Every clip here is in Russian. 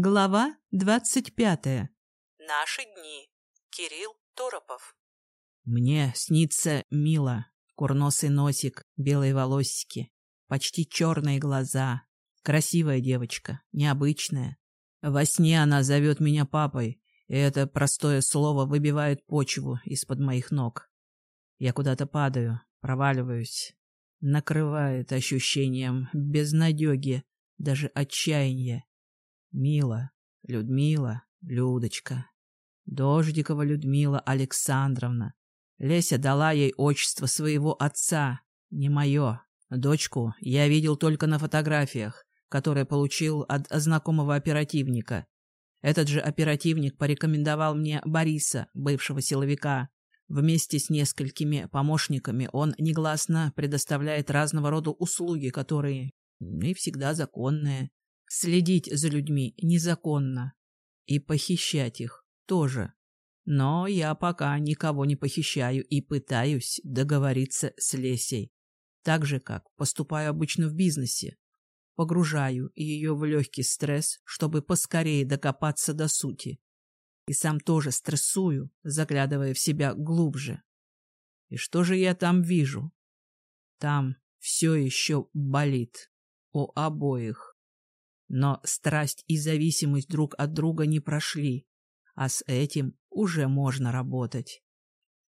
Глава двадцать пятая. Наши дни. Кирилл Торопов. Мне снится Мила. Курносый носик, белые волосики, почти черные глаза. Красивая девочка, необычная. Во сне она зовет меня папой, и это простое слово выбивает почву из-под моих ног. Я куда-то падаю, проваливаюсь. Накрывает ощущением безнадеги, даже отчаяния. Мила, Людмила, Людочка. Дождикова Людмила Александровна. Леся дала ей отчество своего отца, не мое. Дочку я видел только на фотографиях, которые получил от знакомого оперативника. Этот же оперативник порекомендовал мне Бориса, бывшего силовика. Вместе с несколькими помощниками он негласно предоставляет разного рода услуги, которые не всегда законные. Следить за людьми незаконно. И похищать их тоже. Но я пока никого не похищаю и пытаюсь договориться с Лесей. Так же, как поступаю обычно в бизнесе. Погружаю ее в легкий стресс, чтобы поскорее докопаться до сути. И сам тоже стрессую, заглядывая в себя глубже. И что же я там вижу? Там все еще болит. У обоих. Но страсть и зависимость друг от друга не прошли, а с этим уже можно работать.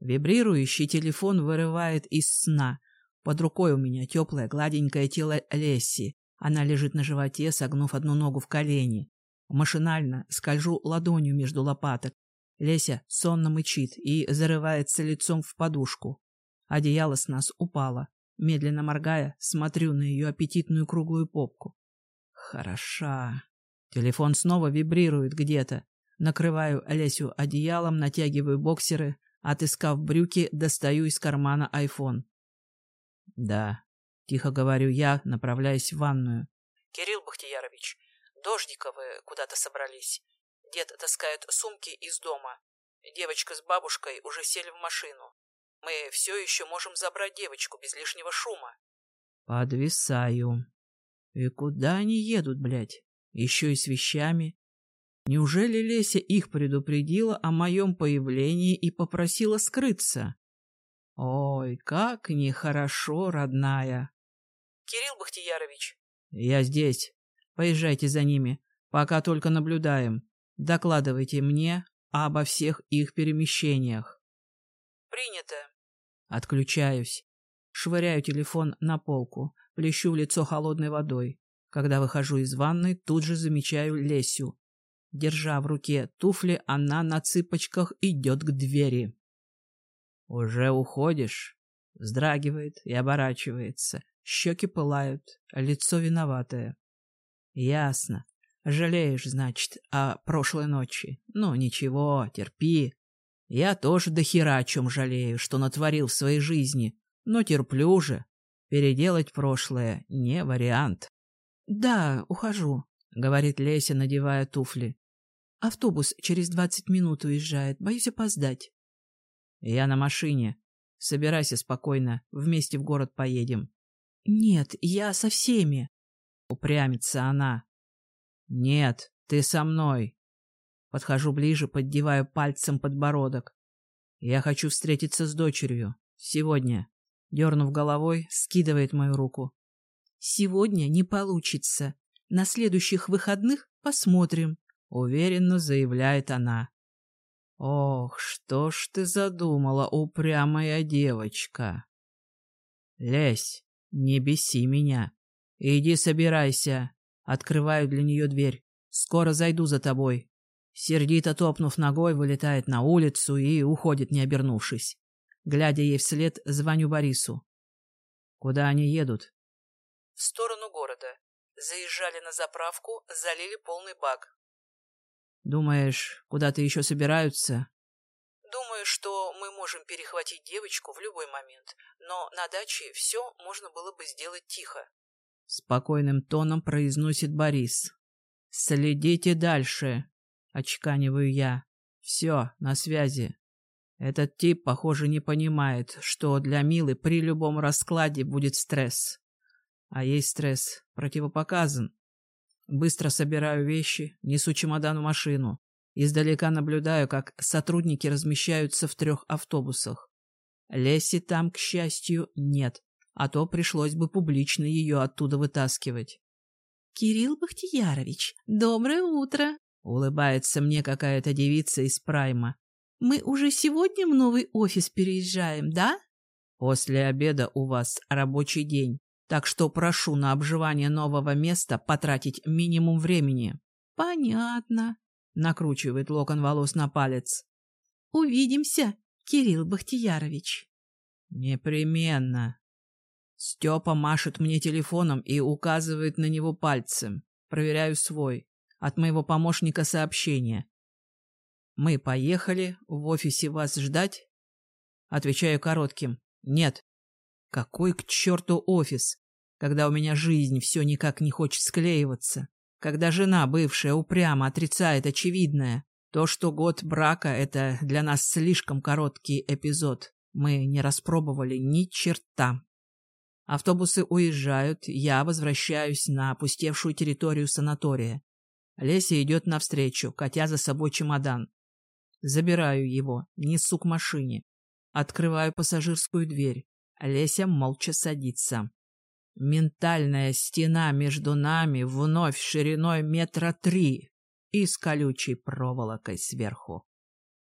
Вибрирующий телефон вырывает из сна. Под рукой у меня теплое гладенькое тело Лесси. Она лежит на животе, согнув одну ногу в колени. Машинально скольжу ладонью между лопаток. Леся сонно мычит и зарывается лицом в подушку. Одеяло с нас упало. Медленно моргая, смотрю на ее аппетитную круглую попку. Хороша. Телефон снова вибрирует где-то. Накрываю Олесю одеялом, натягиваю боксеры, отыскав брюки, достаю из кармана айфон. Да, тихо говорю я, направляясь в ванную. Кирилл Бахтиярович, Дождиковы куда-то собрались. Дед таскает сумки из дома. Девочка с бабушкой уже сели в машину. Мы все еще можем забрать девочку без лишнего шума. Подвисаю. И куда они едут, блядь? Еще и с вещами. Неужели Леся их предупредила о моем появлении и попросила скрыться? Ой, как нехорошо, родная. Кирилл Бахтиярович. Я здесь. Поезжайте за ними. Пока только наблюдаем. Докладывайте мне обо всех их перемещениях. Принято. Отключаюсь. Швыряю телефон на полку плещу в лицо холодной водой. Когда выхожу из ванной, тут же замечаю Лесю. Держа в руке туфли, она на цыпочках идет к двери. «Уже уходишь?» Вздрагивает и оборачивается. Щеки пылают, лицо виноватое. «Ясно. Жалеешь, значит, о прошлой ночи. Ну, ничего, терпи. Я тоже до хера о чем жалею, что натворил в своей жизни, но терплю же. Переделать прошлое не вариант. «Да, ухожу», — говорит Леся, надевая туфли. «Автобус через двадцать минут уезжает. Боюсь опоздать». «Я на машине. Собирайся спокойно. Вместе в город поедем». «Нет, я со всеми». Упрямится она. «Нет, ты со мной». Подхожу ближе, поддеваю пальцем подбородок. «Я хочу встретиться с дочерью. Сегодня». Дернув головой, скидывает мою руку. «Сегодня не получится. На следующих выходных посмотрим», — уверенно заявляет она. «Ох, что ж ты задумала, упрямая девочка!» «Лезь, не беси меня. Иди собирайся». Открываю для нее дверь. «Скоро зайду за тобой». Сердито топнув ногой, вылетает на улицу и уходит, не обернувшись. Глядя ей вслед, звоню Борису. Куда они едут? В сторону города. Заезжали на заправку, залили полный бак. Думаешь, куда-то еще собираются? Думаю, что мы можем перехватить девочку в любой момент, но на даче все можно было бы сделать тихо. Спокойным тоном произносит Борис. «Следите дальше», — очканиваю я. «Все, на связи». Этот тип, похоже, не понимает, что для Милы при любом раскладе будет стресс. А ей стресс противопоказан. Быстро собираю вещи, несу чемодан в машину. Издалека наблюдаю, как сотрудники размещаются в трех автобусах. Леси там, к счастью, нет, а то пришлось бы публично ее оттуда вытаскивать. «Кирилл Бахтиярович, доброе утро!» Улыбается мне какая-то девица из Прайма. «Мы уже сегодня в новый офис переезжаем, да?» «После обеда у вас рабочий день, так что прошу на обживание нового места потратить минимум времени». «Понятно», — накручивает локон волос на палец. «Увидимся, Кирилл Бахтиярович». «Непременно». Степа машет мне телефоном и указывает на него пальцем. Проверяю свой. От моего помощника сообщение. «Мы поехали. В офисе вас ждать?» Отвечаю коротким. «Нет». «Какой к черту офис, когда у меня жизнь все никак не хочет склеиваться? Когда жена бывшая упрямо отрицает очевидное? То, что год брака — это для нас слишком короткий эпизод. Мы не распробовали ни черта. Автобусы уезжают, я возвращаюсь на опустевшую территорию санатория. Леся идет навстречу, катя за собой чемодан. Забираю его, несу к машине. Открываю пассажирскую дверь. Леся молча садится. Ментальная стена между нами вновь шириной метра три и с колючей проволокой сверху.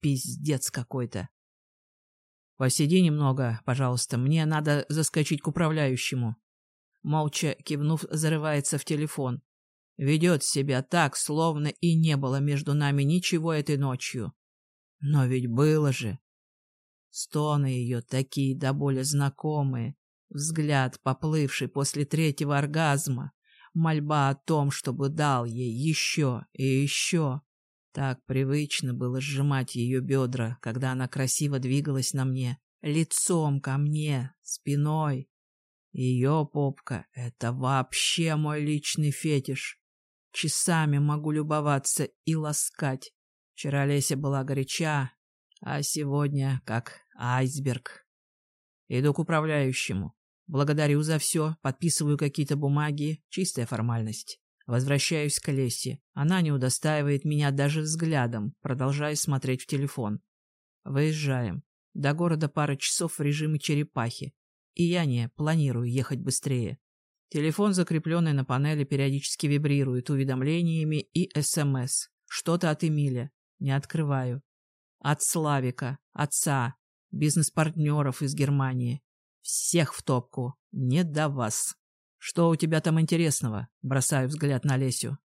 Пиздец какой-то. Посиди немного, пожалуйста, мне надо заскочить к управляющему. Молча кивнув, зарывается в телефон. Ведет себя так, словно и не было между нами ничего этой ночью. Но ведь было же. Стоны ее такие до боли знакомые, взгляд, поплывший после третьего оргазма, мольба о том, чтобы дал ей еще и еще. Так привычно было сжимать ее бедра, когда она красиво двигалась на мне, лицом ко мне, спиной. Ее попка — это вообще мой личный фетиш. Часами могу любоваться и ласкать. Вчера Леся была горяча, а сегодня как айсберг. Иду к управляющему. Благодарю за все, подписываю какие-то бумаги, чистая формальность. Возвращаюсь к Лесе. Она не удостаивает меня даже взглядом, продолжая смотреть в телефон. Выезжаем. До города пара часов в режиме черепахи. И я не планирую ехать быстрее. Телефон, закрепленный на панели, периодически вибрирует уведомлениями и СМС. Что-то от Эмиля. Не открываю. От Славика, отца, бизнес-партнеров из Германии. Всех в топку. Не до вас. Что у тебя там интересного? Бросаю взгляд на Лесю.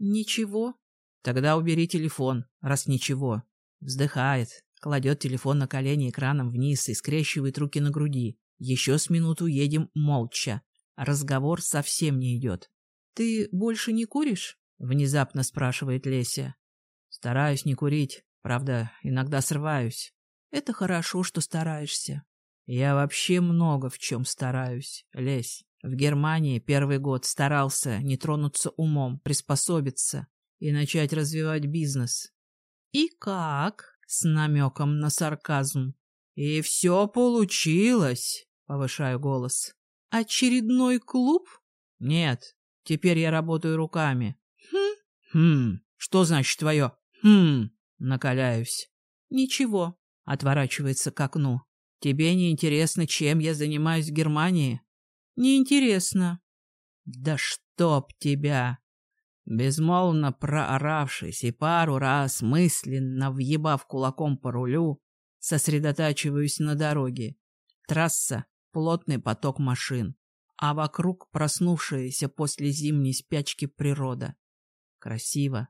Ничего. Тогда убери телефон, раз ничего. Вздыхает, кладет телефон на колени экраном вниз и скрещивает руки на груди. Еще с минуту едем молча. Разговор совсем не идет. «Ты больше не куришь?» — внезапно спрашивает Леся. «Стараюсь не курить. Правда, иногда срываюсь». «Это хорошо, что стараешься». «Я вообще много в чем стараюсь, Лесь. В Германии первый год старался не тронуться умом, приспособиться и начать развивать бизнес. «И как?» — с намеком на сарказм. «И все получилось!» — повышаю голос. «Очередной клуб?» «Нет, теперь я работаю руками». «Хм?» «Хм, что значит твое «хм»?» Накаляюсь. «Ничего», — отворачивается к окну. «Тебе не интересно, чем я занимаюсь в Германии?» Неинтересно. Да чтоб тебя! Безмолвно прооравшись и пару раз мысленно въебав кулаком по рулю, сосредотачиваюсь на дороге. Трасса — плотный поток машин, а вокруг проснувшаяся после зимней спячки природа. Красиво.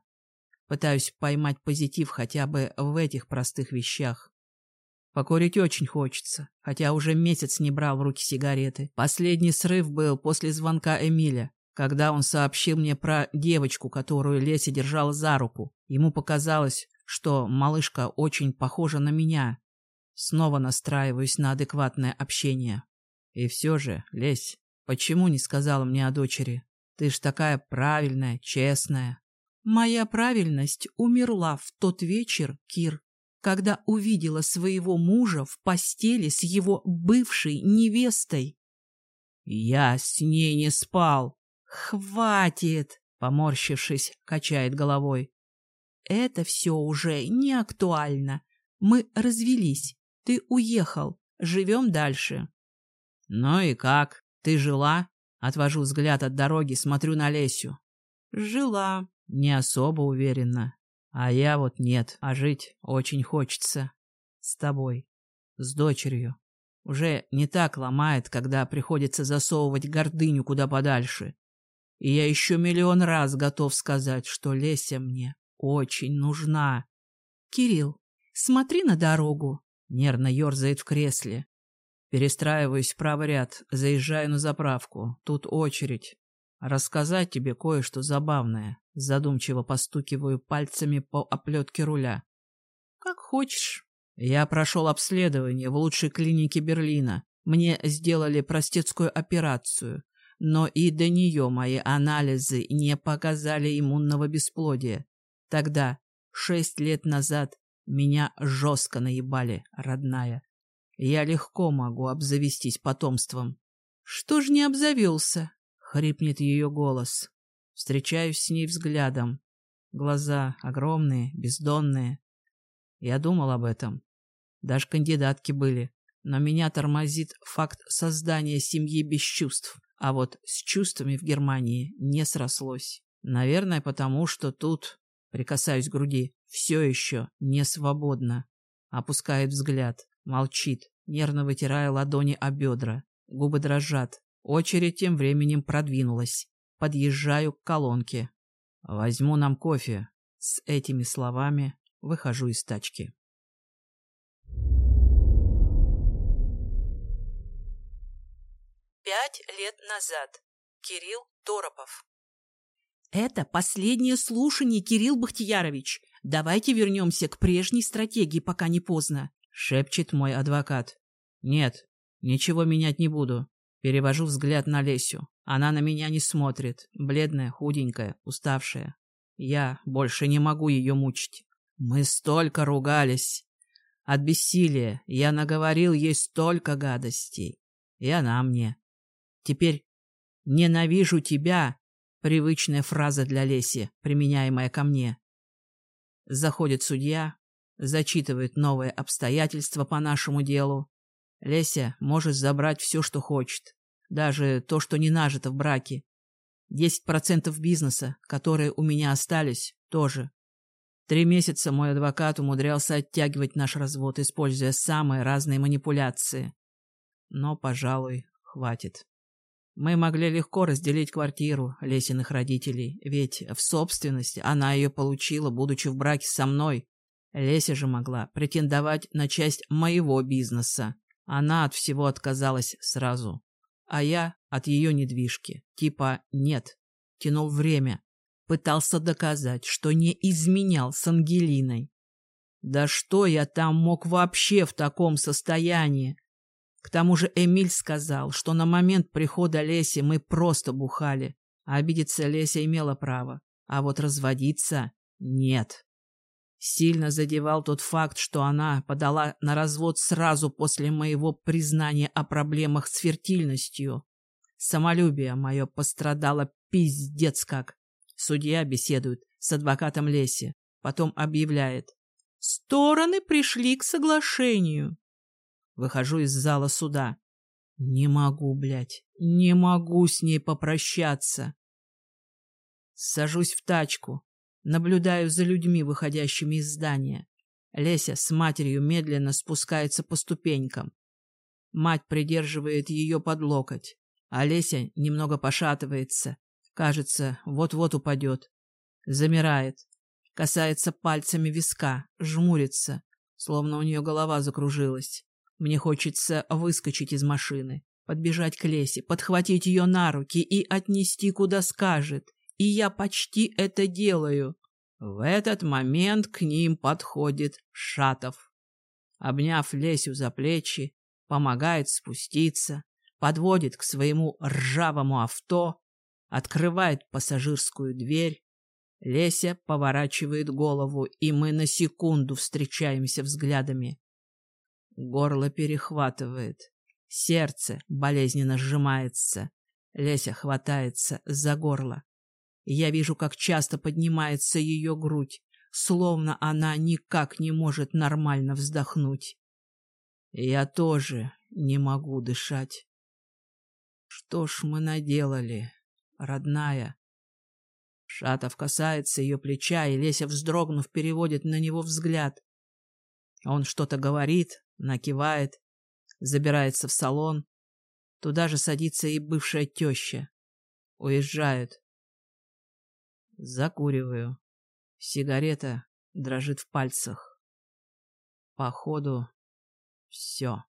Пытаюсь поймать позитив хотя бы в этих простых вещах. Покурить очень хочется, хотя уже месяц не брал в руки сигареты. Последний срыв был после звонка Эмиля, когда он сообщил мне про девочку, которую Леся держала за руку. Ему показалось, что малышка очень похожа на меня. Снова настраиваюсь на адекватное общение. И все же, Лесь, почему не сказала мне о дочери? Ты ж такая правильная, честная. Моя правильность умерла в тот вечер, Кир когда увидела своего мужа в постели с его бывшей невестой. Я с ней не спал. Хватит! Поморщившись, качает головой. Это все уже не актуально. Мы развелись. Ты уехал. Живем дальше. Ну и как? Ты жила? Отвожу взгляд от дороги, смотрю на Лесю. Жила. Не особо уверенно. А я вот нет, а жить очень хочется. С тобой. С дочерью. Уже не так ломает, когда приходится засовывать гордыню куда подальше. И я еще миллион раз готов сказать, что Леся мне очень нужна. Кирилл, смотри на дорогу. Нервно ерзает в кресле. Перестраиваюсь в правый ряд, заезжаю на заправку. Тут очередь. Рассказать тебе кое-что забавное. Задумчиво постукиваю пальцами по оплетке руля. Как хочешь. Я прошел обследование в лучшей клинике Берлина. Мне сделали простецкую операцию, но и до нее мои анализы не показали иммунного бесплодия. Тогда, шесть лет назад, меня жестко наебали, родная. Я легко могу обзавестись потомством. Что ж не обзавелся? Хрипнет ее голос. Встречаюсь с ней взглядом. Глаза огромные, бездонные. Я думал об этом. Даже кандидатки были. Но меня тормозит факт создания семьи без чувств. А вот с чувствами в Германии не срослось. Наверное, потому что тут, прикасаюсь к груди, все еще не свободно. Опускает взгляд, молчит, нервно вытирая ладони о бедра. Губы дрожат. Очередь тем временем продвинулась. Подъезжаю к колонке. Возьму нам кофе. С этими словами выхожу из тачки. Пять лет назад. Кирилл Торопов. Это последнее слушание, Кирилл Бахтиярович. Давайте вернемся к прежней стратегии, пока не поздно. Шепчет мой адвокат. Нет, ничего менять не буду. Перевожу взгляд на Лесю. Она на меня не смотрит. Бледная, худенькая, уставшая. Я больше не могу ее мучить. Мы столько ругались. От бессилия я наговорил ей столько гадостей. И она мне. Теперь «ненавижу тебя» — привычная фраза для Леси, применяемая ко мне. Заходит судья, зачитывает новые обстоятельства по нашему делу. Леся может забрать все, что хочет, даже то, что не нажито в браке. Десять процентов бизнеса, которые у меня остались, тоже. Три месяца мой адвокат умудрялся оттягивать наш развод, используя самые разные манипуляции. Но, пожалуй, хватит. Мы могли легко разделить квартиру Лесиных родителей, ведь в собственности она ее получила, будучи в браке со мной. Леся же могла претендовать на часть моего бизнеса. Она от всего отказалась сразу. А я от ее недвижки. Типа нет. Тянул время. Пытался доказать, что не изменял с Ангелиной. Да что я там мог вообще в таком состоянии? К тому же Эмиль сказал, что на момент прихода Леси мы просто бухали. А обидеться Леся имела право, а вот разводиться — нет. Сильно задевал тот факт, что она подала на развод сразу после моего признания о проблемах с фертильностью. Самолюбие мое пострадало пиздец как. Судья беседует с адвокатом Леси, потом объявляет. Стороны пришли к соглашению. Выхожу из зала суда. Не могу, блядь, не могу с ней попрощаться. Сажусь в тачку, наблюдаю за людьми, выходящими из здания. Леся с матерью медленно спускается по ступенькам. Мать придерживает ее под локоть, а Леся немного пошатывается. Кажется, вот-вот упадет. Замирает, касается пальцами виска, жмурится, словно у нее голова закружилась. Мне хочется выскочить из машины, подбежать к Лесе, подхватить ее на руки и отнести, куда скажет. И я почти это делаю. В этот момент к ним подходит Шатов. Обняв Лесю за плечи, помогает спуститься, подводит к своему ржавому авто, открывает пассажирскую дверь. Леся поворачивает голову, и мы на секунду встречаемся взглядами. Горло перехватывает. Сердце болезненно сжимается. Леся хватается за горло. Я вижу, как часто поднимается ее грудь, словно она никак не может нормально вздохнуть. Я тоже не могу дышать. Что ж мы наделали, родная? Шатов касается ее плеча, и Леся, вздрогнув, переводит на него взгляд. Он что-то говорит, накивает, забирается в салон. Туда же садится и бывшая теща. Уезжают. Закуриваю. Сигарета дрожит в пальцах. Походу, все.